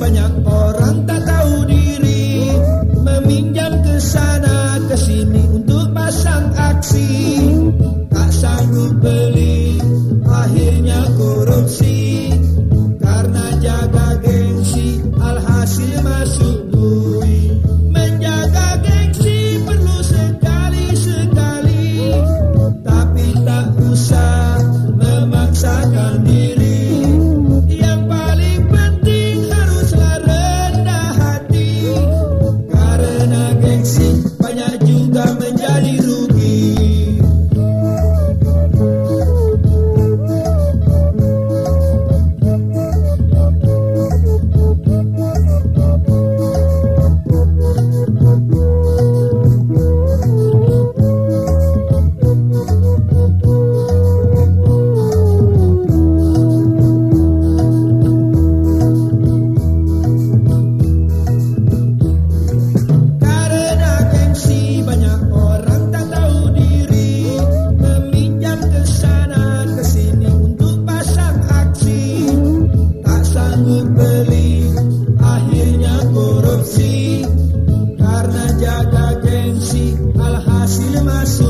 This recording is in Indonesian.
Banyak orang tak tahu diri. Meminjam ke sana ke sini untuk pasang aksi. Tak sanggup